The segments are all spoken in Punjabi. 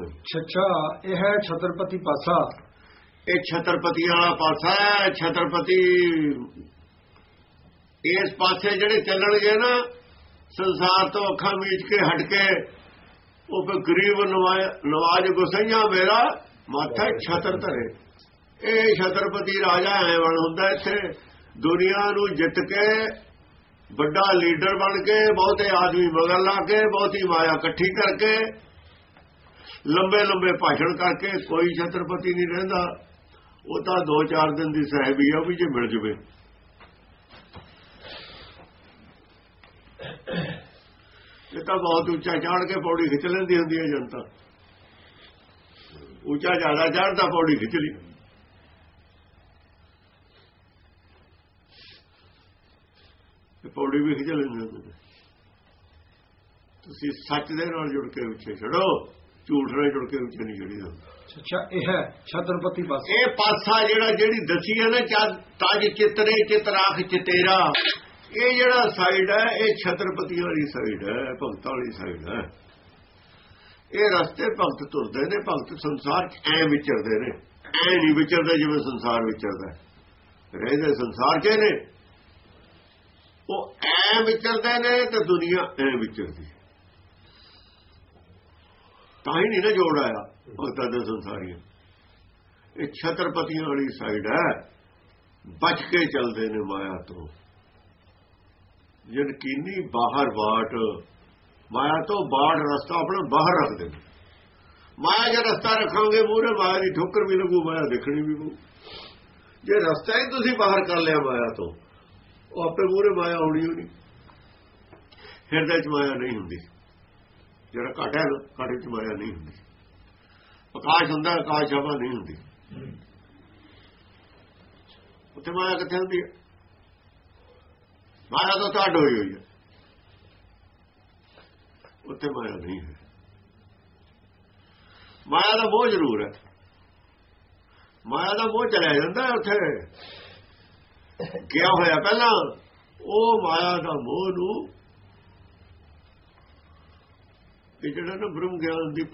ਛੱਛਾ, ਇਹ ਹੈ ਛਤਰਪਤੀ ਪਾਸਾ। ਇਹ ਛਤਰਪਤੀ ਵਾਲਾ ਪਾਸਾ ਹੈ, ਛਤਰਪਤੀ। ਇਸ ਪਾਸੇ ਜਿਹੜੇ ਚੱਲਣਗੇ ਨਾ, ਸੰਸਾਰ ਤੋਂ ਅੱਖਾਂ ਮੀਚ ਕੇ, ਹਟ ਕੇ, ਉਹ ਫਿਰ ਗਰੀਬ ਨਵਾਜ ਗੁਸਈਆ ਮੇਰਾ ਮਾਥਾ ਛਤਰ ਧਰੇ। ਇਹ ਛਤਰਪਤੀ ਰਾਜਾ ਐ ਬਣ ਹੁੰਦਾ ਇੱਥੇ। ਦੁਨੀਆ ਨੂੰ ਜਿੱਤ ਕੇ, ਵੱਡਾ ਲੀਡਰ ਬਣ ਕੇ, ਬਹੁਤੇ ਆਦਮੀ ਮਗਰ ਲਾ ਕੇ, ਬਹੁਤੀ ਮਾਇਆ ਇਕੱਠੀ ਕਰਕੇ ਲੰਬੇ ਲੰਬੇ ਭਾਸ਼ਣ ਕਰਕੇ ਕੋਈ ਛਤਰਪਤੀ ਨਹੀਂ ਰਹਿੰਦਾ। ਉਹ ਤਾਂ 2-4 ਦਿਨ ਦੀ ਸਹਿਬੀ ਆ ਉਹ ਵੀ ਜੇ ਮਿਲ ਜਵੇ। ਇਹ ਤਾਂ ਬਹੁਤ ਉੱਚਾ ਚੜ੍ਹ ਕੇ ਪੌੜੀ ਖਿੱਚ ਲੈਂਦੀ ਹੁੰਦੀ ਹੈ ਜਨਤਾ। ਉੱਚਾ ਜ਼ਿਆਦਾ ਚੜ੍ਹਦਾ, ਪੌੜੀ ਖਿੱਚ ਲਈ। ਤੇ ਪੌੜੀ ਵੀ ਖਿੱਚ ਲੈਂਦੇ ਹੁੰਦੇ ਤੁਸੀਂ ਸੱਚ ਦੇ ਨਾਲ ਜੁੜ ਕੇ ਉੱਚੇ ਛੜੋ ਝੂਠ ਨਾਲ ਜੁੜ ਕੇ ਉੱਚੇ ਨਹੀਂ ਚੜੀਦਾ ਛੱਛਾ ਇਹ ਹੈ ਛਤਰਪਤੀ ਪਾਸਾ ਇਹ ਪਾਸਾ ਜਿਹੜਾ ਜਿਹੜੀ ਦੱਸੀ ਹੈ ਨਾ ਚਾ- ਤਜ ਚਿਤਰੇ ਚਿਤਰਾਖ ਚਿਤੇਰਾ। ਇਹ ਜਿਹੜਾ ਸਾਈਡ ਹੈ ਇਹ ਛਤਰਪਤੀ ਵਾਲੀ ਸਾਈਡ ਹੈ ਭਗਤਾਂ ਵਾਲੀ ਸਾਈਡ ਹੈ। ਇਹ ਰਸਤੇ ਭਗਤ ਤੁਰਦੇ ਨੇ ਭਗਤ ਸੰਸਾਰ 'ਚ ਐ ਵਿਚਰਦੇ ਨੇ। ਐ ਨਹੀਂ ਵਿਚਰਦੇ ਜਿਵੇਂ ਸੰਸਾਰ ਵਿਚਰਦਾ। ਰਹਿੰਦੇ ਸੰਸਾਰ 'ਚ ਨੇ। ਉਹ ਐ ਵਿਚਰਦੇ ਨੇ ਤੇ ਦੁਨੀਆ ਐ ਵਿਚਰਦੀ। ਤਾਂ ਹੀ ਨਹੀਂ ਨਾ ਜੋੜ ਆਇਆ ਭਗਤਾਂ ਦੇ ਸੰਸਾਰੀਆਂ। ਇਹ ਛਤਰਪਤੀਆਂ ਵਾਲੀ ਸਾਈਡ ਹੈ। ਬਚ ਕੇ ਚੱਲਦੇ ਨੇ ਮਾਇਆ ਤੋਂ। ਯਕੀਨੀ ਬਾਹਰ ਬਾਟ, ਮਾਇਆ ਤੋਂ ਬਾਹਰ ਰਸਤਾ ਆਪਣਾ ਬਾਹਰ ਰੱਖਦੇ ਨੇ ਮਾਇਆ ਜੇ ਰਸਤਾ ਰੱਖਾਂਗੇ ਮੂਹਰੇ, ਮਾਇਆ ਦੀ ਠੋਕਰ ਵੀ ਲੱਗੂ, ਮਾਇਆ ਦੇਖਣੀ ਵੀ ਪਊ। ਜੇ ਰਸਤਾ ਹੀ ਤੁਸੀਂ ਬਾਹਰ ਕਰ ਲਿਆ ਮਾਇਆ ਤੋਂ, ਉਹ ਆਪੇ ਮੂਹਰੇ ਮਾਇਆ ਆਉਣੀ ਹੋਣੀ। ਹਿਰਦੇ ਚ ਮਾਇਆ ਨਹੀਂ ਹੁੰਦੀ। ਜਿਹੜਾ ਘਟ ਹੈ, ਘਟ ਚ ਮਾਇਆ ਨਹੀਂ ਹੁੰਦੀ। ਆਕਾਸ਼ ਹੁੰਦਾ, ਆਕਾਸ਼ ਹਵਾ ਨਹੀਂ ਹੁੰਦੀ। ਉੱਥੇ ਮਾਇਆ ਕਿੱਥੇ ਹੁੰਦੀ ਹੈ? ਮਾਇਆ ਤਾਂ ਤੁਹਾਡ ਹੋਈ ਹੋਈ ਹੈ। ਉੱਥੇ ਮਾਇਆ ਨਹੀਂ ਹੈ। ਮਾਇਆ ਦਾ ਮੋਹ ਜ਼ਰੂਰ ਹੈ। ਮਾਇਆ ਦਾ ਮੋਹ ਚਲਿਆ ਜਾਂਦਾ ਉੱਥੇ। ਗਿਆ ਹੋਇਆ ਪਹਿਲਾਂ, ਉਹ ਮਾਇਆ ਦਾ ਮੋਹ ਨੂੰ ਇਹ ਜਿਹੜਾ ਨਾ ਬ੍ਰਹਮ ਗਿਆਨ ਦੀ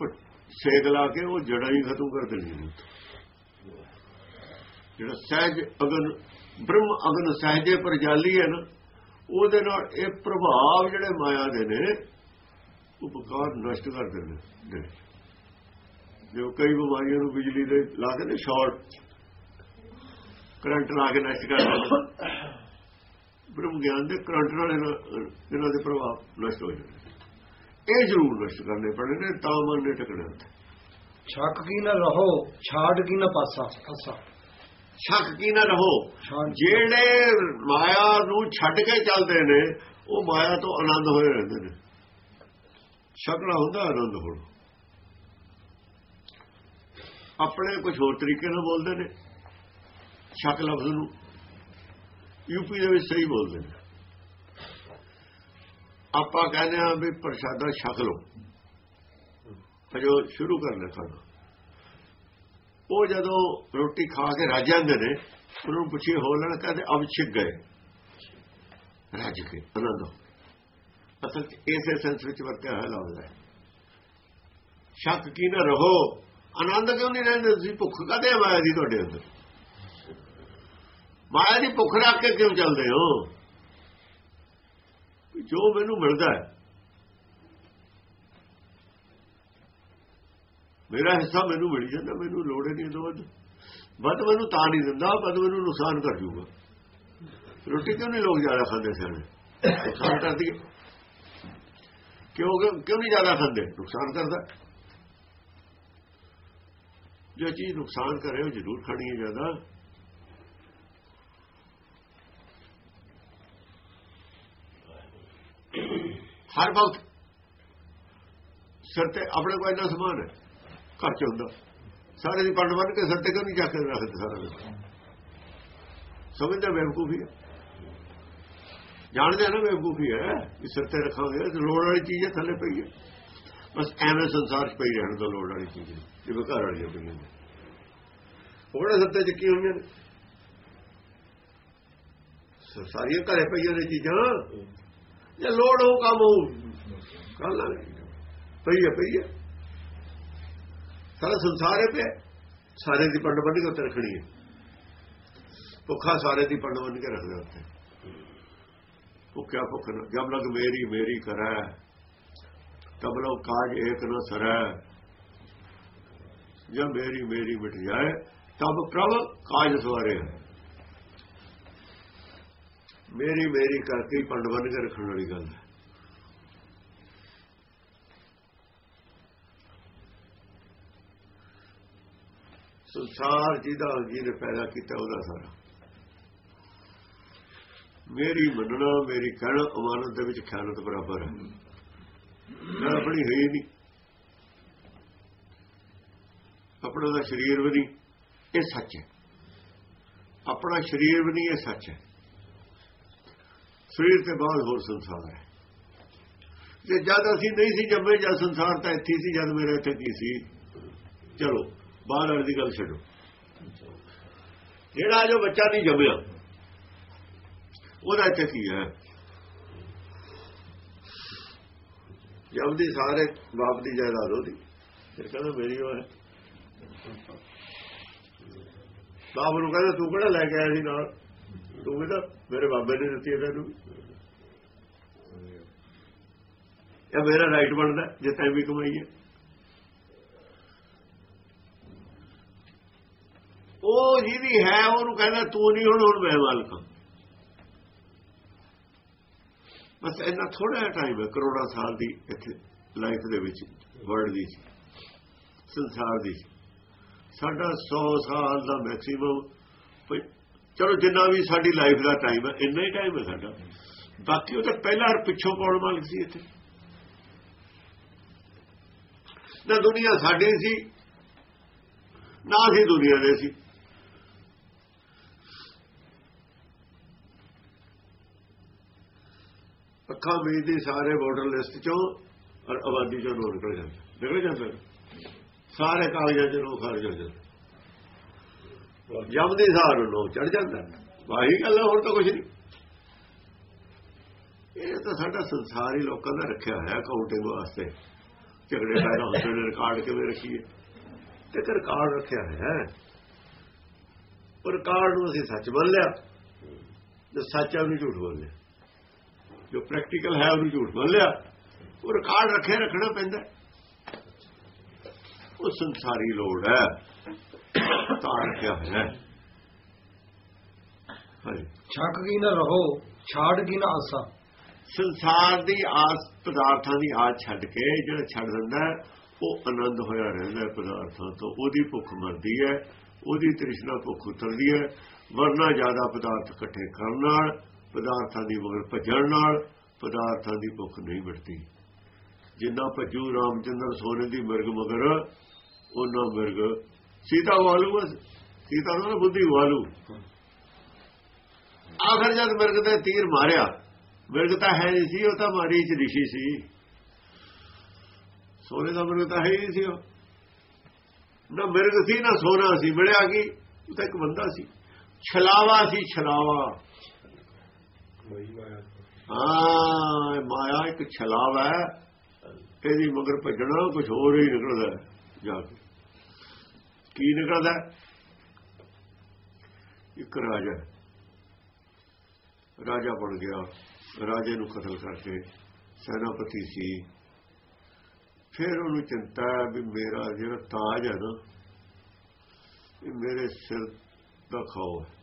ਸੇਕ ਲਾ ਕੇ ਉਹ ਜੜਾਂ ਹੀ ਖਤਮ ਕਰ ਦੇਣੀ ਨੇ ਜਿਹੜਾ ਸਹਿਜ ਅਗਨ, ਬ੍ਰਹਮ ਅਗਨ ਸਹਿਜੇ ਪਰ ਜਾਲੀ ਹੈ ਨਾ, ਉਹਦੇ ਨਾਲ ਇਹ ਪ੍ਰਭਾਵ ਜਿਹੜੇ ਮਾਇਆ ਦੇ ਨੇ, ਉਹ ਬਕਾਰ ਨਸ਼ਟ ਕਰ ਦਿੰਦੇ ਨੇ। ਜੋ ਕਈ ਬਿਮਾਰੀਆਂ ਨੂੰ ਬਿਜਲੀ ਦੇ ਲਾ ਕੇ ਨੇ ਸ਼ਾਰਟ, ਕਰੰਟ ਲਾ ਕੇ ਨਸ਼ਟ ਕਰ ਦਿੰਦੇ ਬ੍ਰਹਮ ਗਿਆਨ ਦੇ ਕਰੰਟ ਨਾਲ ਇਹਨਾਂ ਇਹਨਾਂ ਦੇ ਪ੍ਰਭਾਵ ਨਸ਼ਟ ਹੋ ਜਾਂਦੇ ਇਹ ਜ਼ਰੂਰ ਨਸ਼ਟ ਕਰਨੇ ਪੈਣੇ ਨੇ ਤਾਂ ਮਨ ਨੇ ਟਕਣਾ ਛੱਕ ਕੀ ਨਾ ਰਹੋ ਛਾੜ ਕੀ ਨਾ ਪਾਸਾ ਪਾਸਾ। ਸ਼ੱਕ ਕੀ ਨਾ ਰਹੋ ਜਿਹੜੇ ਮਾਇਆ ਨੂੰ ਛੱਡ ਕੇ ਚੱਲਦੇ ਨੇ ਉਹ ਮਾਇਆ ਤੋਂ ਆਨੰਦ ਹੋਏ ਰਹਿੰਦੇ ਨੇ। ਸ਼ਕਲਾ ਹੁੰਦਾ ਆਨੰਦ ਹੋਣ। ਆਪਣੇ ਕੁਝ ਹੋਰ ਤਰੀਕੇ ਨਾਲ ਬੋਲਦੇ ਨੇ। ਸ਼ਕ ਲਫ਼ਜ਼ ਨੂੰ ਯੂਪੀ ਦੇ ਵਿੱਚ ਸਹੀ ਬੋਲਦੇ ਨੇ। ਆਪਾਂ ਕਹਿੰਦੇ ਆ ਵੀ ਪ੍ਰਸ਼ਾਦਾ ਛਕ ਲਓ। ਅਜੋ ਸ਼ੁਰੂ ਕਰਨਾ ਖਾਣਾ। ਉਹ ਜਦੋਂ ਰੋਟੀ ਖਾ ਕੇ ਰੱਜ ਜਾਂਦੇ ਨੇ ਉਹਨਾਂ ਨੂੰ ਪੁੱਛੀ ਹੋ ਲੈਣ? ਕਹਿੰਦੇ, ਅਬ ਛਿਕ ਗਏ। ਰੱਜ ਕੇ ਆਨੰਦ ਅਸਲ ਇਸੇ ਸੈਂਸ ਵਿੱਚ ਵਰਤਿਆ ਹੋਇਆ ਲਫ਼ਜ਼ ਹੈ। ਸ਼ੱਕ ਕੀ ਨਾ ਰਹੋ। ਆਨੰਦ ਕਿਉਂ ਨਹੀਂ ਰਹਿੰਦੇ? ਤੁਸੀਂ ਭੁੱਖ ਕਦੇ ਮਾਇਆ ਦੀ ਤੁਹਾਡੇ ਅੰਦਰ? ਮਾਇਆ ਦੀ ਭੁੱਖ ਰੱਖ ਕੇ ਕਿਉਂ ਚੱਲਦੇ ਹੋ? ਜੋ ਮੈਨੂੰ ਮਿਲਦਾ ਹੈ। ਮੇਰਾ ਹਿੱਸਾ ਮੈਨੂੰ ਮਿਲ ਜਾਂਦਾ, ਮੈਨੂੰ ਲੋੜ ਹੀ ਨਹੀਂ ਦੋ ਵੱਧ ਮੈਨੂੰ ਤਾਂ ਨਹੀਂ ਦਿੰਦਾ, ਵੱਧ ਮੈਨੂੰ ਨੁਕਸਾਨ ਕਰ ਜੂਗਾ। ਰੋਟੀ ਕਿਉਂ ਨਹੀਂ ਲੋਕ ਜ਼ਿਆਦਾ ਖਾਂਦੇ ਸਨ ਨੁਕਸਾਨ ਕਰਦੀ ਹੈ। ਕਿਉਂ ਕਿਉਂ ਨਹੀਂ ਜ਼ਿਆਦਾ ਖਾਂਦੇ? ਨੁਕਸਾਨ ਕਰਦਾ। ਜੋ ਚੀਜ਼ ਨੁਕਸਾਨ ਕਰੇ, ਉਹ ਜ਼ਰੂਰ ਖਾਣੀ ਹੈ ਜ਼ਿਆਦਾ। ਹਰ ਵਕਤ ਸਿਰ ਤੇ ਆਪਣੇ ਕੋਲ ਇੰਨਾ ਸਮਾਨ ਹੈ, ਘਰ ਚ ਹੁੰਦਾ। ਸਾਰੇ ਦੀ ਪੰਡ ਬੰਨ ਕੇ ਸਿਰ ਤੇ ਕਿਉਂ ਨਹੀਂ ਜਾ ਕੇ ਰੱਖਦੇ ਸਾਰਾ ਸਮਝਦਾ ਬੇਵਕੂਫੀ ਹੈ? ਜਾਣਦੇ ਆ ਨਾ ਬੇਵਕੂਫੀ ਹੈ ਕਿ ਸਿਰ ਤੇ ਰੱਖਾਂਗੇ ਤੇ ਲੋੜ ਵਾਲੀ ਚੀਜ਼ ਹੈ, ਥੱਲੇ ਪਈ ਹੈ। ਬਸ ਐਵੇਂ ਸੰਸਾਰ 'ਚ ਪਈ ਰਹਿਣ ਦਾ ਲੋੜ ਵਾਲੀ ਚੀਜ਼ ਹੈ, ਜਿਵੇਂ ਘਰ ਵਾਲੀਆਂ ਪਈਆਂ ਨੇ। ਉਹਦੇ ਸੱਤੇ ਤੇ ਚੱਕੀ ਹੋਈਆਂ ਨੇ? ਸਾਰੀਆਂ ਘਰੇ ਪਈਆਂ ਨੇ ਚੀਜ਼ਾਂ। ਜੇ ਲੋੜ ਹੋ ਕੰਮ ਹੋ ਕਰ ਲਾਂਗੇ। ਪਈ ਹੈ ਪਈ ਹੈ। ਸਾਰਾ ਸੰਸਾਰ ਹੈ ਪਿਆ। ਸਾਰੇ ਦੀ ਪੰਡ ਬੰਨ ਕੇ ਉੱਤੇ ਰੱਖਣੀ ਹੈ। ਭੁੱਖਾ ਸਾਰੇ ਦੀ ਪੰਡ ਬੰਨ ਕੇ ਰੱਖਦਾ ਉੱਤੇ ਭੁੱਖਿਆ ਭੁੱਖ ਜਬ ਲਗ ਮੇਰੀ ਮੇਰੀ ਕਰੈ। ਤਬ ਲੋ ਕਾਜ ਏਕ ਨ ਸਰੈ। ਜਬ ਮੇਰੀ ਮੇਰੀ ਮਿਟ ਜਾਏ, ਤਬ ਪ੍ਰਭ ਕਾਜ ਸਵਾਰੇ ਹੈ ਮੇਰੀ ਮੇਰੀ ਕਰਕੇ ਪੰਡ ਬੰਨ ਕੇ ਰੱਖਣ ਵਾਲੀ ਗੱਲ ਹੈ। ਸੰਸਾਰ ਜਿਹਦਾ ਜੀ ਨੇ ਪੈਦਾ ਕੀਤਾ, ਉਹਦਾ ਸਾਰਾ। ਮੇਰੀ ਮੰਨਣਾ, ਮੇਰੀ ਕਹਿਣਾ, ਅਮਾਨਤ ਦੇ ਵਿੱਚ ਖਿਆਲਤ ਬਰਾਬਰ ਹੈ। ਮੈਂ ਆਪਣੀ ਹੋਈ ਨਹੀਂ। ਆਪਣਾ ਦਾ ਸਰੀਰ ਵੀ ਨਹੀਂ, ਇਹ ਸੱਚ ਹੈ। ਆਪਣਾ ਸਰੀਰ ਵੀ ਨਹੀਂ, ਇਹ ਸੱਚ ਹੈ। ਸਰੀਰ ਤੇ ਬਾਅਦ ਹੋਰ ਸੰਸਾਰ ਹੈ। ਜੇ ਜਦ ਅਸੀਂ ਨਹੀਂ ਸੀ ਜੰਮੇ, ਜਦ ਸੰਸਾਰ ਤਾਂ ਇੱਥੇ ਸੀ, ਜਦ ਮੇਰੇ ਇੱਥੇ ਕੀ ਸੀ? ਚਲੋ, ਬਾਹਰ ਵਾਲੀ ਦੀ ਗੱਲ ਛੱਡੋ। ਜਿਹੜਾ ਜੋ ਬੱਚਾ ਨਹੀਂ ਜੰਮਿਆ, ਉਹਦਾ ਇੱਥੇ ਕੀ ਹੈ? ਜਦ ਦੀ ਸਾਰੇ ਬਾਪ ਦੀ ਜਾਇਦਾਦ ਉਹਦੀ। ਫਿਰ ਕਹਿੰਦਾ, ਮੇਰੀ ਉਹ ਹੈ। ਬਾਪ ਨੂੰ ਕਹਿੰਦਾ, ਤੂੰ ਕਿਹੜਾ ਲੈ ਕੇ ਆਇਆ ਸੀ ਨਾਲ? ਤੂੰ ਕਹਿੰਦਾ ਮੇਰੇ ਬਾਬੇ ਨੇ ਦਿੱਤੀ ਹੈ ਤੈਨੂੰ ਇਹ ਮੇਰਾ ਰਾਈਟ ਬਣਦਾ ਜੇ ਤੈਂ ਵੀ ਕਮਾਈ ਹੈ। ਉਹ ਜਿਹਦੀ ਹੈ, ਉਹਨੂੰ ਕਹਿੰਦਾ, ਤੂੰ ਨਹੀਂ ਹੁਣ ਹੁਣ ਮੈਂ ਮਾਲਕ ਹਾਂ। ਬਸ ਇੰਨਾ ਥੋੜਾ ਜਿਹਾ ਟਾਈਮ ਹੈ, ਕਰੋੜਾਂ ਸਾਲ ਦੀ ਇੱਥੇ ਲਾਈਫ ਦੇ ਵਿੱਚ ਵਰਲਡ ਦੀ, ਸੰਸਾਰ ਦੀ। ਸਾਡਾ 100 ਸਾਲ ਦਾ ਮੈਕਸਿਮਮ ਚਲੋ ਜਿੰਨਾ ਵੀ ਸਾਡੀ ਲਾਈਫ ਦਾ ਟਾਈਮ ਹੈ, ਇੰਨਾ ਹੀ ਟਾਈਮ ਹੈ ਸਾਡਾ। ਬਾਕੀ ਉਹ ਤਾਂ ਪਹਿਲਾਂ ਹਰ ਪਿੱਛੋਂ ਕੌਣ ਮਾਲਕ ਸੀ ਇੱਥੇ? ਨਾ ਦੁਨੀਆ ਸਾਡੀ ਸੀ, ਨਾ ਅਸੀਂ ਦੁਨੀਆ ਦੇ ਸੀ। ਅੱਖਾਂ ਮੀਦੀ ਸਾਰੇ ਵੋਟਰ ਲਿਸਟ ਚੋਂ ਔਰ ਆਬਾਦੀ ਚੋਂ ਨੋਟ ਨਿਕਲ ਜਾਂਦੇ। ਨਿਕਲ ਜਾਂਦੇ। ਸਾਰੇ ਕਾਗਜ਼ਾਂ ਚੋਂ ਨੋ ਖਾਰਜ ਹੋ ਜਾਂਦੇ। ਜਮਦੀ ਸਾਰ ਨੋ ਚੜ ਜਾਂਦਾ। ਵਾਹੀ ਗੱਲ ਹੋਰ ਤਾਂ ਕੁਝ ਨਹੀਂ। ਇਹ ਤਾਂ ਸਾਡਾ ਸੰਸਾਰ ਹੀ ਲੋਕਾਂ ਦਾ ਰੱਖਿਆ ਹੋਇਆ ਕਾਊਂਟਿੰਗ ਵਾਸਤੇ। ਝਗੜੇ ਪੈਦਾ ਹੁੰਦੇ ਨੇ ਰਿਕਾਰਡ ਕਿਵੇਂ ਰੱਖੀਏ? ਤੇ ਰਿਕਾਰਡ ਰੱਖਿਆ ਹੈ। ਪਰ ਰਿਕਾਰਡ ਨੂੰ ਅਸੀਂ ਸੱਚ ਮੰਨ ਲਿਆ ਤੇ ਸੱਚ ਆ ਉਹਨੂੰ ਝੂਠ ਬੋਲਿਆ। ਜੋ ਪ੍ਰੈਕਟੀਕਲ ਹੈ, ਉਹਨੂੰ ਝੂਠ ਮੰਨ ਉਹ ਰਿਕਾਰਡ ਰੱਖੇ ਰੱਖਣਾ ਪੈਂਦਾ। ਉਹ ਸੰਸਾਰੀ ਲੋੜ ਹੈ। ਤਾਂ ਰੱਖਿਆ ਹੋਇਆ ਹੈ। ਛੱਕ ਕੀ ਨਾ ਰਹੋ ਛਾੜ ਕੀ ਨਾ ਆਸਾ। ਸੰਸਾਰ ਦੀ ਆਸ ਪਦਾਰਥਾਂ ਦੀ ਆਸ ਛੱਡ ਕੇ ਜਿਹੜਾ ਛੱਡ ਦਿੰਦਾ ਹੈ, ਉਹ ਆਨੰਦ ਹੋਇਆ ਰਹਿੰਦਾ ਹੈ ਪਦਾਰਥਾਂ ਤੋਂ। ਉਹਦੀ ਭੁੱਖ ਮਰਦੀ ਹੈ ਉਹਦੀ ਤ੍ਰਿਸ਼ਨਾ ਭੁੱਖ ਉਤਰਦੀ ਹੈ। ਵਰਨਾ ਜ਼ਿਆਦਾ ਪਦਾਰਥ ਇਕੱਠੇ ਕਰਨ ਨਾਲ ਪਦਾਰਥਾਂ ਦੀ ਮਗਰ ਭੱਜਣ ਨਾਲ ਪਦਾਰਥਾਂ ਦੀ ਭੁੱਖ ਨਹੀਂ ਮਿਟਦੀ। ਜਿੰਨਾ ਭੱਜੂ ਰਾਮਚੰਦਰ ਸੋਨੇ ਦੀ ਮਿਰਗ ਮਗਰ ਉਹਨਾਂ ਮਿਰਗ ਸੀਤਾ ਵਾਲੂ ਬਸ ਸੀਤਾ ਨੂੰ ਬੁੱਧੀ ਵਾਲੂ। ਆਖਰ ਜਦ ਮਿਰਗ ਤੇ ਤੀਰ ਮਾਰਿਆ, ਮਿਰਗ ਤਾਂ ਹੈ ਨਹੀਂ ਸੀ, ਉਹ ਤਾਂ ਮਾਰੀ ਚ ਰਿਸ਼ੀ ਸੀ। ਸੋਨੇ ਦਾ ਮਿਰਗ ਤਾਂ ਹੈ ਹੀ ਨਹੀਂ ਸੀ ਉਹ। ਨਾ ਮਿਰਗ ਸੀ, ਨਾ ਸੋਨਾ ਸੀ, ਮਿਲਿਆ ਕੀ? ਉਹ ਤਾਂ ਇੱਕ ਬੰਦਾ ਸੀ। ਛਲਾਵਾ ਸੀ, ਛਲਾਵਾ। ਹਾਂ ਮਾਇਆ ਇੱਕ ਛਲਾਵਾ ਹੈ। ਇਹਦੀ ਮਗਰ ਭੱਜਣਾ ਕੁਝ ਹੋਰ ਹੀ ਨਿਕਲਦਾ ਜਾ ਕੇ। ਕੀ ਨਿਕਲਦਾ? ਇੱਕ ਰਾਜਾ। ਰਾਜਾ ਬਣ ਗਿਆ। ਰਾਜੇ ਨੂੰ ਕਤਲ ਕਰਕੇ ਸੈਨਾਪਤੀ ਸੀ। ਫਿਰ ਉਹਨੂੰ ਚਿੰਤਾ ਹੈ ਵੀ ਮੇਰਾ ਜਿਹੜਾ ਤਾਜ ਹੈ ਨਾ, ਇਹ ਮੇਰੇ ਸਿਰ ਦਾ ਖਾਓ ਹੈ।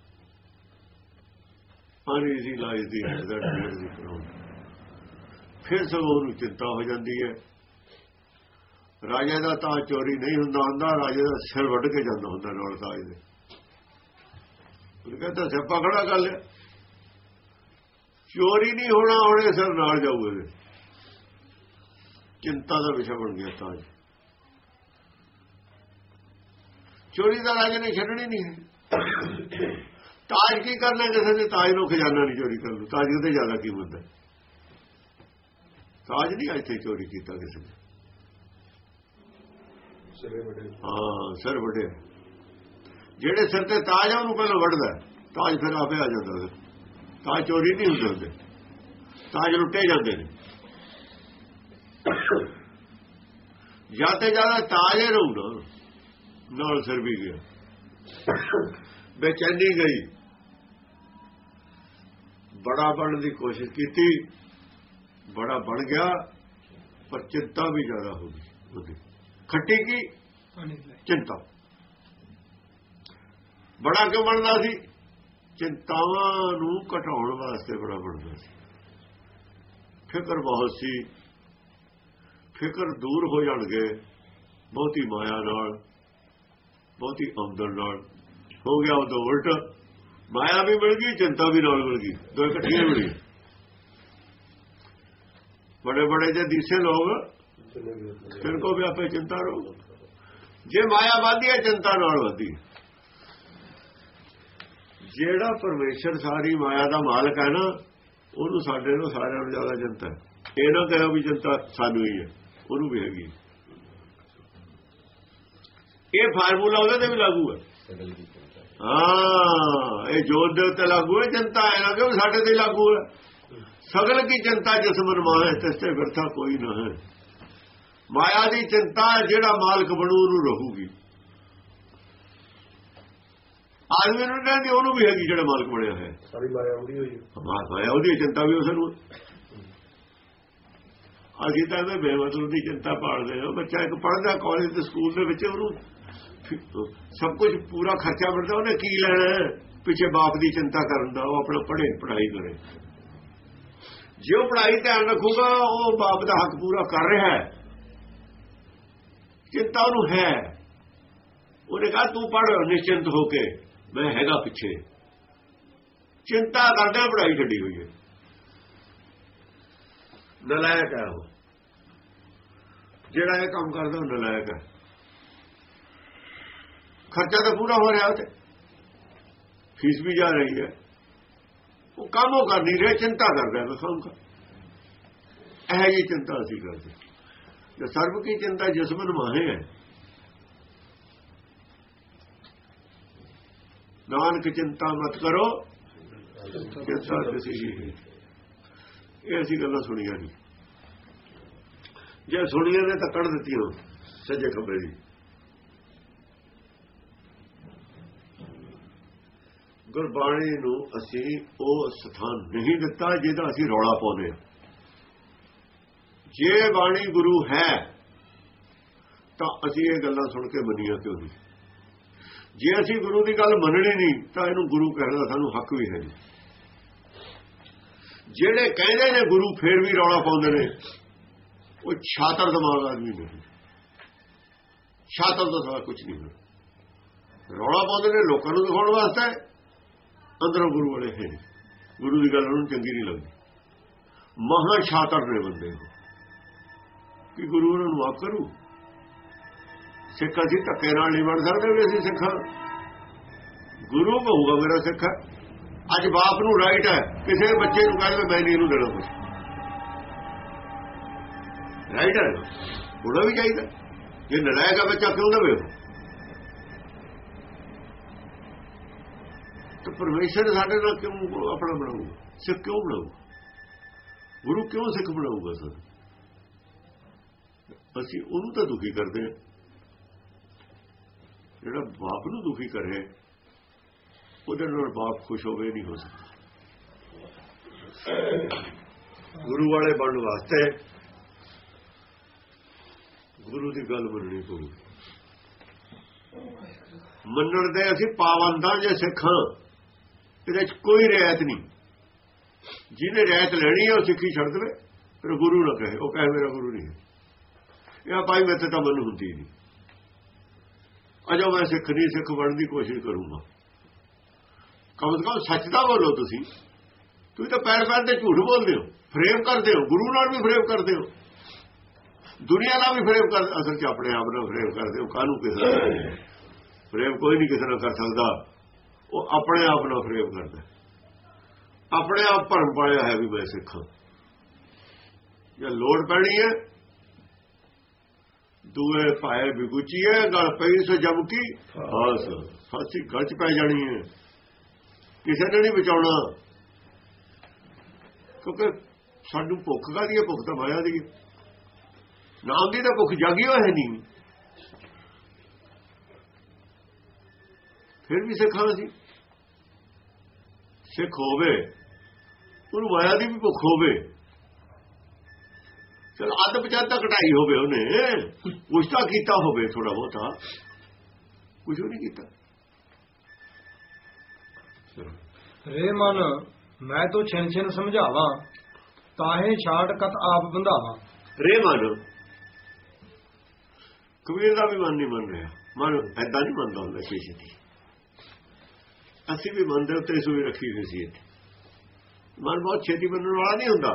ਅਨਈਜ਼ੀ ਲਾਈਫ ਦੀ ਹੈ ਦਾ ਦੀ। ਕਰਾਉਂ ਫਿਰ ਸਭ ਉਹਨੂੰ ਚਿੰਤਾ ਹੋ ਜਾਂਦੀ ਹੈ ਰਾਜੇ ਦਾ ਤਾਂ ਚੋਰੀ ਨਹੀਂ ਹੁੰਦਾ ਹੁੰਦਾ ਰਾਜੇ ਦਾ ਸਿਰ ਵੱਢ ਕੇ ਜਾਂਦਾ ਹੁੰਦਾ ਨਾਲ ਤਾਜ ਦੇ ਉਹ ਕਹਿੰਦਾ ਸਿਆਪਾ ਖੜਾ ਕਰ ਲਿਆ। ਚੋਰੀ ਨਹੀਂ ਹੋਣਾ ਉਹਨੇ ਸਿਰ ਨਾਲ ਜਾਊਗਾ ਚਿੰਤਾ ਦਾ ਵਿਸ਼ਾ ਬਣ ਗਿਆ ਤਾਜ ਚੋਰੀ ਦਾ ਰਾਜੇ ਨੇ ਛੱਡਣੀ ਨਹੀਂ ਹੈ। ਤਾਜ ਕੀ ਕਰਨਾ ਕਿਸੇ ਨੇ ਤਾਜ ਨੂੰ ਖਜ਼ਾਨਾ ਨਹੀਂ ਚੋਰੀ ਕਰਨ ਨੂੰ ਤਾਜ ਉਹਦੇ ਜ਼ਿਆਦਾ ਕੀਮਤ ਹੈ? ਤਾਜ ਨਹੀਂ ਇੱਥੇ ਚੋਰੀ ਕੀਤਾ ਕਿਸੇ ਨੇ। ਹਾਂ, ਸਿਰ ਵੱਡੇ। ਜਿਹੜੇ ਸਿਰ ਤੇ ਤਾਜ ਆ, ਉਹਨੂੰ ਪਹਿਲਾਂ ਵੱਢਦਾ ਤਾਜ ਫਿਰ ਆਪੇ ਆ ਜਾਂਦਾ ਫਿਰ ਤਾਜ ਚੋਰੀ ਨਹੀਂ ਹੁੰਦੇ ਹੁੰਦੇ। ਤਾਜ ਲੁੱਟੇ ਜਾਂਦੇ ਨੇ। ਜਾਤੇ ਜ਼ਿਆਦਾ ਤਾਜ ਹੀ ਰਹੂਗਾ ਨਾਲ ਸਿਰ ਵੀ ਗਿਆ। ਬੇਚੈਨੀ ਗਈ। ਬੜਾ ਬਣਨ ਦੀ ਕੋਸ਼ਿਸ਼ ਕੀਤੀ। ਬੜਾ ਬਣ ਗਿਆ। ਪਰ ਚਿੰਤਾ ਵੀ ਜ਼ਿਆਦਾ ਹੋ ਗਈ ਉਹਦੀ। ਖੱਟੀ ਕੀ? ਚਿੰਤਾ। ਬੜਾ ਕਿਉਂ ਬਣਦਾ ਸੀ? ਚਿੰਤਾਵਾਂ ਨੂੰ ਘਟਾਉਣ ਵਾਸਤੇ ਬੜਾ ਬਣਦਾ ਸੀ। ਫਿਕਰ ਬਹੁਤ ਸੀ। ਫਿਕਰ ਦੂਰ ਹੋ ਜਾਣਗੇ ਬਹੁਤੀ ਮਾਇਆ ਨਾਲ ਬਹੁਤੀ ਆਮਦਨ ਨਾਲ। ਹੋ ਗਿਆ ਉਹ ਤੋਂ ਉਲਟ। ਮਾਇਆ ਵੀ ਮਿਲ ਗਈ ਚਿੰਤਾ ਵੀ ਨਾਲ ਮਿਲ ਗਈ। ਦੋ ਇਕੱਠੀਆਂ ਮਿਲੀਆਂ। ਬੜੇ ਬੜੇ ਜੇ ਦੀਸੇ ਲੋਗ ਫਿਰ ਕੋ ਵਿਆਪੇ ਚਿੰਤਾ ਰੋ ਜੇ ਮਾਇਆ ਵਧਦੀ ਹੈ ਚਿੰਤਾ ਨਾਲ ਵਧਦੀ ਜਿਹੜਾ ਪਰਮੇਸ਼ਰ ਸਾਰੀ ਮਾਇਆ ਦਾ ਮਾਲਕ ਹੈ ਨਾ ਉਹਨੂੰ ਸਾਡੇ ਨੂੰ ਸਾਰਿਆਂ ਨੂੰ ਜ਼ਿਆਦਾ ਚਿੰਤਾ ਇਹ ਨਾ ਕਹਿਓ ਵੀ ਚਿੰਤਾ ਸਾਨੂੰ ਹੀ ਹੈ ਉਹਨੂੰ ਵੀ ਹੈਗੀ ਇਹ ਫਾਰਮੂਲਾ ਉਹਦੇ ਤੇ ਵੀ ਲਾਗੂ ਹੈ ਹਾਂ ਇਹ ਜੋਤ ਦੇ ਉੱਤੇ ਲਾਗੂ ਹੈ ਚਿੰਤਾ ਹੈ ਨਾ ਕਿ ਸਾਡੇ ਤੇ ਲਾਗੂ ਹੈ ਸਗਲ ਕੀ ਚਿੰਤਾ ਜਿਸ ਮਨ ਮਾਹੇ ਤਿਸ ਤੇ ਵਿਰਥਾ ਕੋਈ ਨਾ ਹੈ ਮਾਇਆ ਦੀ ਚਿੰਤਾ ਜਿਹੜਾ ਮਾਲਕ ਬਣੂ ਨੂੰ ਰਹੂਗੀ। ਆਦਮੀ ਨੂੰ ਕਹਿੰਦੀ ਉਹਨੂੰ ਵੀ ਹੈਗੀ ਜਿਹੜਾ ਮਾਲਕ ਬਣਿਆ ਹੈ ਸਾਰੀ ਮਾਇਆ ਉਹਦੀ ਹੋਈ ਹੈ। ਮਾਇਆ ਉਹਦੀ ਚਿੰਤਾ ਵੀ ਉਸ ਨੂੰ। ਅਸੀਂ ਤਾਂ ਇਹ ਬੇਮਤਲਬ ਦੀ ਚਿੰਤਾ ਪਾਲਦੇ ਹਾਂ। ਬੱਚਾ ਇੱਕ ਪੜ੍ਹਦਾ ਕਾਲਜ ਤੇ ਸਕੂਲ ਦੇ ਵਿੱਚ ਉਹਨੂੰ ਸਭ ਕੁਝ ਪੂਰਾ ਖਰਚਾ ਮਿਲਦਾ ਉਹਨੇ ਕੀ ਲੈਣਾ? ਪਿੱਛੇ ਬਾਪ ਦੀ ਚਿੰਤਾ ਕਰਨ ਦਾ ਉਹ ਆਪਣਾ ਪੜ੍ਹੇ ਪੜ੍ਹਾਈ ਕਰੇ। ਜੇ ਉਹ ਪੜ੍ਹਾਈ ਧਿਆਨ ਰੱਖੂਗਾ ਉਹ ਬਾਪ ਦਾ ਹੱਕ ਪੂਰਾ ਕਰ ਰਿਹਾ ਹੈ। ਚਿੰਤਾ ਉਹਨੂੰ ਹੈ। ਉਹਨੇ ਕਹਾ, ਤੂੰ ਪੜ੍ਹ, ਨਿਸ਼ਚਿੰਤ ਹੋ ਕੇ। ਮੈਂ ਹੈਗਾ ਪਿੱਛੇ। ਚਿੰਤਾ ਕਰਦਾ ਪੜ੍ਹਾਈ ਛੱਡੀ ਹੋਈ ਹੈ। ਨਲਾਇਕ ਹੈ ਉਹ। ਜਿਹੜਾ ਇਹ ਕੰਮ ਕਰਦਾ, ਉਹ ਨਲਾਇਕ ਹੈ। ਖਰਚਾ ਤਾਂ ਪੂਰਾ ਹੋ ਰਿਹਾ ਉਹ ਤੇ ਫੀਸ ਵੀ ਜਾ ਰਹੀ ਹੈ। ਉਹ ਕੰਮ ਉਹ ਕਰ ਨਹੀਂ ਰਿਹਾ, ਚਿੰਤਾ ਕਰਦਾ ਹੈ। ਬਸ ਉਹਨੂੰ ਇਹ ਜੀ ਚਿੰਤਾ ਅਸੀਂ ਕਰਦੇ ਜੇ ਸਰਬ ਕੀ ਚਿੰਤਾ ਜਿਸਮਨ ਮਾਹੇ ਹੈ। ਨਾਨਕ ਚਿੰਤਾ ਮਤ ਕਰੋ, ਚਿੰਤਾ ਕਿਸੇ ਦੀ ਇਹ ਅਸੀਂ ਗੱਲਾਂ ਸੁਣੀਆਂ ਨਹੀਂ। ਜੇ ਸੁਣੀਆਂ ਨੇ ਤਾਂ ਕੱਢ ਦਿੱਤੀਆਂ ਸੱਜੇ ਖੱਬੇ ਦੀ। ਗੁਰਬਾਣੀ ਨੂੰ ਅਸੀਂ ਉਹ ਸਥਾਨ ਨਹੀਂ ਦਿੱਤਾ ਜਿਹਦਾ ਅਸੀਂ ਰੌਲਾ ਪਾਉਂਦੇ ਹਾਂ। ਜੇ ਬਾਣੀ ਗੁਰੂ ਹੈ, ਤਾਂ ਅਸੀਂ ਇਹ ਗੱਲਾਂ ਸੁਣ ਕੇ ਮੰਨੀਆਂ ਕਿਉਂ ਨਹੀਂ? ਜੇ ਅਸੀਂ ਗੁਰੂ ਦੀ ਗੱਲ ਮੰਨਣੀ ਨਹੀਂ, ਤਾਂ ਇਹਨੂੰ ਗੁਰੂ ਕਹਿਣ ਦਾ ਸਾਨੂੰ ਹੱਕ ਵੀ ਹੈ ਨਹੀਂ। ਜਿਹੜੇ ਕਹਿੰਦੇ ਨੇ ਗੁਰੂ, ਫੇਰ ਵੀ ਰੌਲਾ ਪਾਉਂਦੇ ਨੇ। ਉਹ ਛਾਤਰ ਦਿਮਾਗ ਆਦਮੀ ਨੇ। ਛਾਤਰ ਤੋਂ ਸਵਾ ਕੁਝ ਨਹੀਂ ਹੈ ਰੌਲਾ ਪਾਉਂਦੇ ਨੇ ਲੋਕਾਂ ਨੂੰ ਦਿਖਾਉਣ ਵਾਸਤੇ, ਅੰਦਰੋਂ ਗੁਰੂ ਵਾਲੇ ਹੈ ਗੁਰੂ ਦੀ ਗੱਲ ਉਹਨੂੰ ਚੰਗੀ ਨਹੀਂ ਲੱਗਦੀ। ਮਹਾ ਛਾਤਰ ਨੇ ਬੰਦੇ ਉਹ। ਕਿ ਗੁਰੂ ਉਹਨਾਂ ਨੂੰ ਆਪ ਕਰੂ। ਸਿੱਖ ਅਸੀਂ ਧੱਕੇ ਨਾਲ ਨਹੀਂ ਬਣ ਸਕਦੇ ਵੀ ਅਸੀਂ ਸਿੱਖਾਂ। ਗੁਰੂ ਕਹੂਗਾ ਮੇਰਾ ਸਿੱਖ। ਹੈ ਅੱਜ ਬਾਪ ਨੂੰ ਰਾਈਟ ਹੈ। ਕਿਸੇ ਬੱਚੇ ਨੂੰ ਕਹਿੰਦੇ ਮੈਂ ਨਹੀਂ ਇਹਨੂੰ ਦੇਣਾ ਕੁਝ ਰਾਈਟ ਹੈ। ਉਹਦਾ ਵੀ ਚਾਹੀਦਾ। ਜੇ ਨਲਾਇਕ ਆ ਬੱਚਾ ਕਿਉਂ ਦੇਵੇ ਤਾਂ ਪਰਮੇਸ਼ਰ ਸਾਡੇ ਨਾਲ ਕਿਉਂ ਆਪਣਾ ਬਣਾਊਗਾ? ਸਿੱਖ ਕਿਉਂ ਬਣਾਊਗਾ? ਗੁਰੂ ਕਿਉਂ ਸਿੱਖ ਬਣਾਊਗਾ ਸਰ? ਅਸੀਂ ਉਹਨੂੰ ਤਾਂ ਦੁਖੀ ਕਰਦੇ ਹਾਂ। ਜਿਹੜਾ ਬਾਪ ਨੂੰ ਦੁਖੀ ਕਰੇ, ਉਹਦੇ ਨਾਲ ਬਾਪ ਖੁਸ਼ ਹੋਵੇ, ਨਹੀਂ ਹੋ ਸਕਦਾ। ਗੁਰੂ ਵਾਲੇ ਬਣਨ ਵਾਸਤੇ ਗੁਰੂ ਦੀ ਗੱਲ ਮੰਨਣੀ ਪਊਗੀ ਮੰਨਣ ਦੇ ਅਸੀਂ ਪਾਵੰਦਾਂ ਜੇ ਸਿੱਖਾਂ ਇਹਦੇ ਚ ਕੋਈ ਰਿਆਇਤ ਨਹੀਂ। ਜਿਹਨੇ ਰਿਆਇਤ ਲੈਣੀ ਹੈ ਉਹ ਸਿੱਖੀ ਛੱਡ ਦੇਵੇ, ਫਿਰ ਗੁਰੂ ਨਾ ਕਹੇ। ਉਹ ਕਹੇ, ਮੇਰਾ ਗੁਰੂ ਨਹੀਂ ਹੈ। ਇਹ ਭਾਈ ਮੇਰੇ ਤਾਂ ਮਨ ਹੁੰਦੀ ਨਹੀਂ ਅਜੋ ਮੈਂ ਸਿੱਖ ਨਹੀਂ, ਸਿੱਖ ਬਣਨ ਦੀ ਕੋਸ਼ਿਸ਼ ਕਰੂੰਗਾ। ਕਮ ਸੇ ਕਮ ਸੱਚ ਦਾ ਬੋਲੋ ਤੁਸੀਂ। ਤੁਸੀਂ ਤਾਂ ਪੈਰ ਪੈਰ ਤੇ ਝੂਠ ਬੋਲਦੇ ਹੋ, ਫਰੇਮ ਕਰਦੇ ਹੋ, ਗੁਰੂ ਨਾਲ ਵੀ ਫਰੇਮ ਕਰਦੇ ਹੋ। ਦੁਨੀਆ ਨਾਲ ਵੀ ਫਰੇਮ ਕਰ, ਅਸਲ 'ਚ ਆਪਣੇ ਆਪ ਨਾਲ ਫਰੇਮ ਕਰਦੇ ਹੋ, ਕਾਹਨੂੰ ਕਿਸੇ ਨਾਲ? ਫਰੇਮ ਕੋਈ ਨਹੀਂ ਕਿਸੇ ਨਾਲ ਕਰ ਸਕਦਾ। ਉਹ ਆਪਣੇ ਆਪ ਨਾਲ ਫਰੇਮ ਕਰਦਾ। ਆਪਣੇ ਆਪ ਭਰਮ ਪਾਇਆ ਹੈ ਵੀ ਮੈਂ ਸਿੱਖਾਂ। ਜੇ ਲੋੜ ਪੈਣੀ ਹੈ ਦੂਏ ਬਿਗੁਚੀ ਹੈ ਗਲ ਪਈ ਸੋ ਜਮ ਕੀ। ਹਾਸ ਫਾਸੀ ਗਲ ਚ ਪੈ ਜਾਣੀ ਹੈ। ਕਿਸੇ ਨੇ ਨਹੀਂ ਬਚਾਉਣਾ। ਕਿਉਂਕਿ ਸਾਨੂੰ ਭੁੱਖ ਕਾਦੀ ਹੈ? ਭੁੱਖ ਤਾਂ ਮਾਇਆ ਦੀ ਨਾਮ ਦੀ ਤਾਂ ਭੁੱਖ ਜਾਗੀ ਹੋਈ ਹੈ ਨਹੀਂ। ਫਿਰ ਵੀ ਸਿੱਖਾਂ ਸੀ। ਸਿੱਖ ਹੋਵੇ ਉਹਨੂੰ ਮਾਇਆ ਦੀ ਵੀ ਭੁੱਖ ਹੋਵੇ। ਚਲ ਅੱਧ ਪਚਾਤਾ ਕਟਾਈ ਹੋਵੇ ਉਹਨੇ। ਕੁਛ ਤਾਂ ਕੀਤਾ ਹੋਵੇ ਥੋੜਾ ਬਹੁਤਾ। ਕੁਛ ਨਹੀਂ ਕੀਤਾ। ਰੇ ਮਨ ਮੈਂ ਤੋ ਛਿਨ ਛਿਨ ਸਮਝਾਵਾਂ ਤਾਹੇ ਛਾੜ ਕਤ ਆਪ ਬੰਧਾਵਾਂ। ਰੇ ਮਨ ਕਬੀਰ ਦਾ ਵੀ ਮਨ ਨਹੀਂ ਮੰਨ ਰਿਹਾ ਮਨ ਐਦਾਂ ਨਹੀਂ ਮੰਨਦਾ ਹੁੰਦਾ ਕਿਸੇ ਦੀ। ਅਸੀਂ ਵੀ ਮਨ ਦੇ ਉੱਤੇ ਸੂਈ ਰੱਖੀ ਹੋਈ ਸੀ ਇੱਥੇ। ਮਨ ਬਹੁਤ ਛੇਤੀ ਮੰਨਣ ਵਾਲਾ ਨਹੀਂ ਹੁੰਦਾ।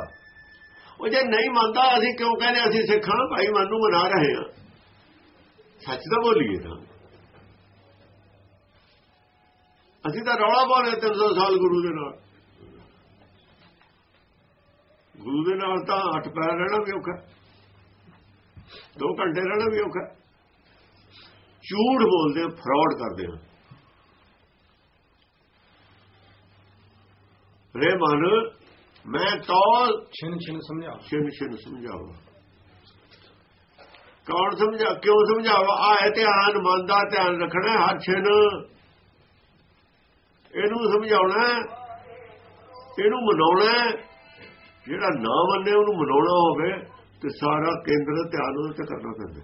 ਉਹ ਜੇ ਨਹੀਂ ਮੰਨਦਾ, ਅਸੀਂ ਕਿਉਂ ਕਹਿੰਦੇ ਅਸੀਂ ਸਿੱਖਾਂ ਭਾਈ ਮਨ ਨੂੰ ਮਨਾ ਰਹੇ ਹਾਂ। ਸੱਚ ਤਾਂ ਬੋਲੀਏ ਤਾਂ। ਅਸੀਂ ਤਾਂ ਰੌਲਾ ਪਾਉਂਦੇ 300 ਸਾਲ ਗੁਰੂ ਦੇ ਨਾਲ। ਗੁਰੂ ਦੇ ਨਾਲ ਤਾਂ ਅੱਠ ਪੈਰ ਰਹਿਣਾ ਵੀ ਔਖਾ। ਦੋ ਘੰਟੇ ਰਹਿਣਾ ਵੀ ਔਖਾ। ਝੂਠ ਬੋਲਦੇ ਫਰਾਡ ਕਰਦੇ ਹੋ। ਰੇ ਮਨ ਮੈਂ ਤਾਂ ਛਿਨ ਛਿਨ ਸਮਝਾਵਾਂ ਛਿਨ ਛਿਨ ਸਮਝਾਵਾ ਕੌਣ ਸਮਝਾ ਕਿਉਂ ਸਮਝਾਵਾ? ਆ ਹੈ ਧਿਆਨ ਮਨ ਦਾ ਧਿਆਨ ਰੱਖਣਾ ਹਰ ਛਿਨ। ਇਹਨੂੰ ਸਮਝਾਉਣਾ ਇਹਨੂੰ ਮਨਾਉਣਾ ਜਿਹੜਾ ਨਾ ਮੰਨੇ ਉਹਨੂੰ ਮਨਾਉਣਾ ਹੋਵੇ ਤੇ ਸਾਰਾ ਕੇਂਦਰ ਧਿਆਨ ਉਹਦੇ ਤੇ ਕਰਨਾ ਪੈਂਦਾ।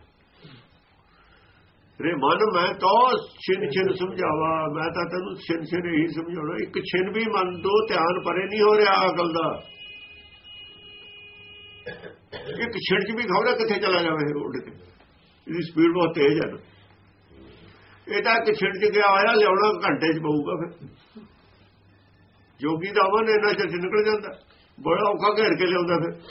ਰੇ ਮਨ ਮੈਂ ਤਾਂ ਛਿਨ ਛਿਨ ਸਮਝਾਵਾ। ਮੈਂ ਤਾਂ ਤੈਨੂੰ ਛਿਨ ਛਿਨ ਹੀ ਸਮਝਾਉਣਾ। ਇੱਕ ਛਿਨ ਵੀ ਮਨ ਤੋਂ ਧਿਆਨ ਪਰੇ ਨਹੀਂ ਹੋ ਰਿਹਾ ਅਕਲ ਦਾ। ਇੱਕ ਛਿਣ ਚ ਵੀ ਖਬਰ ਕਿੱਥੇ ਚਲਾ ਜਾਵੇ ਉੱਡ ਕੇ? ਇਹਦੀ ਸਪੀਡ ਬਹੁਤ ਤੇਜ਼ ਹੈ। ਇਹ ਤਾਂ ਕਿ ਛਿਣ ਚ ਗਿਆ ਆਇਆ ਲਿਆਉਣਾ ਘੰਟੇ ਚ ਪਊਗਾ ਫਿਰ। ਜੋਗੀ ਦਾ ਮਨ ਇਹਨਾਂ ਚ ਨਿਕਲ ਜਾਂਦਾ। ਬੜਾ ਔਖਾ ਘੇਰ ਕੇ ਲਿਆਉਂਦਾ ਫਿਰ।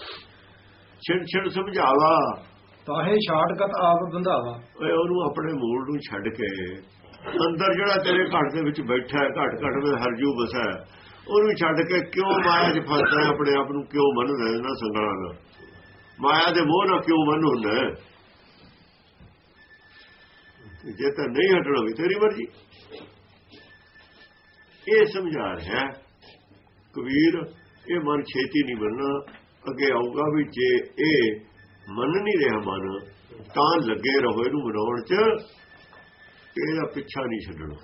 ਛਿਣ ਛਿਣ ਸਮਝਾਵਾ। ਤਾਹੇ ਛਾੜ ਕਤ ਆਪ ਬੰਧਾਵਾਂ। ਓਏ, ਉਹਨੂੰ ਆਪਣੇ ਮੂਲ ਨੂੰ ਛੱਡ ਕੇ ਅੰਦਰ ਜਿਹੜਾ ਤੇਰੇ ਘਟ ਦੇ ਵਿੱਚ ਬੈਠਾ ਹੈ, ਘਟ ਘਟ ਵਿੱਚ ਹਰਜੂ ਬਸਾ ਉਹਨੂੰ ਛੱਡ ਕੇ ਕਿਉਂ ਮਾਇਆ 'ਚ ਫਸਦਾ ਹੈ, ਆਪਣੇ ਆਪ ਨੂੰ ਕਿਉਂ ਮੰਨਦਾ ਹੈ ਸੰਗਲਾਂ ਨਾਲ ਮਾਇਆ ਦੇ ਮੋਹ ਨਾਲ ਕਿਉਂ ਮੰਨ ਹੁੰਦਾ ਜੇ ਤਾਂ ਨਹੀਂ ਹਟਣਾ ਵੀ, ਤੇਰੀ ਮਰਜ਼ੀ। ਇਹ ਸਮਝਾ ਰਿਹਾ ਕਬੀਰ, ਇਹ ਮਨ ਛੇਤੀ ਨਹੀਂ ਬਣਨਾ, ਅੱਗੇ ਆਊਗਾ ਵੀ ਜੇ ਇਹ ਮੰਨ ਨਹੀਂ ਰਿਹਾ ਮਨ ਤਾਂ ਲੱਗੇ ਰਹੋ ਇਹਨੂੰ ਮਨਾਉਣ ਚ ਇਹਦਾ ਪਿੱਛਾ ਨਹੀਂ ਛੱਡਣਾ।